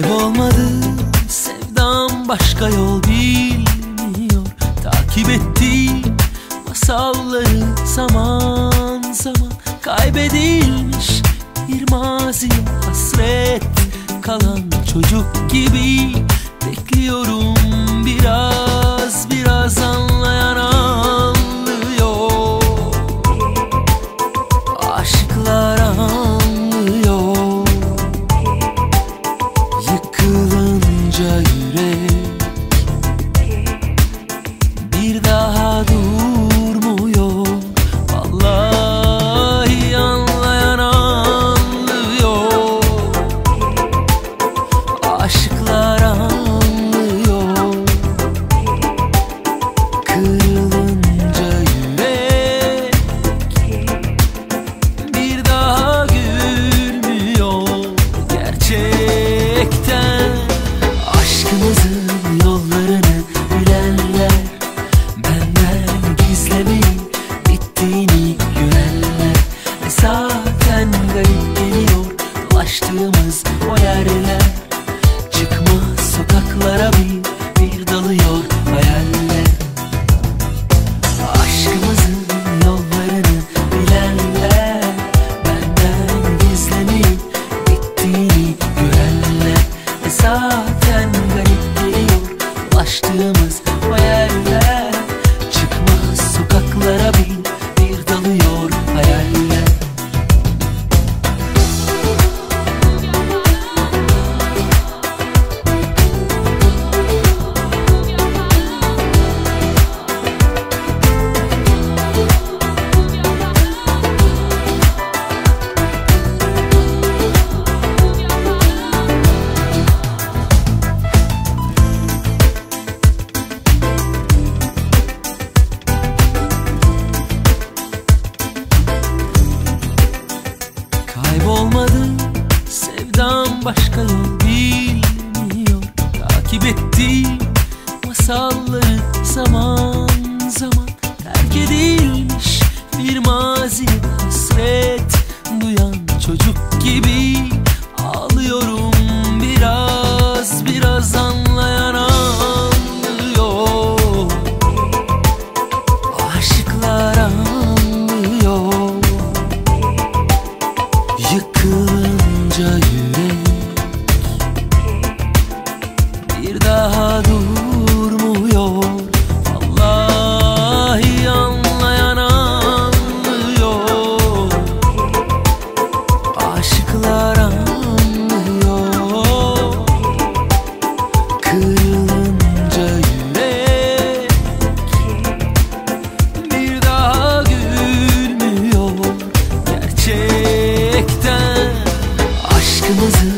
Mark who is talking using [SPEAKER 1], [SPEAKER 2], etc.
[SPEAKER 1] Kaybolmadı. Sevdam başka yol bilmiyor. Takip ettiğim masalları zaman zaman Kaybedilmiş bir mazi hasret. Kalan çocuk gibi bekliyorum maravilha. Başka yol bilmiyor. Takip ettiğim masalları zaman zaman Terk edilmiş bir mazi hasret Duyan çocuk gibi ağlıyorum biraz Biraz anlayan anlıyor. Aşıklar anlıyor. Yıkılınca yürek Kırılınca yürek bir daha gülmüyor. Gerçekten Aşkımızın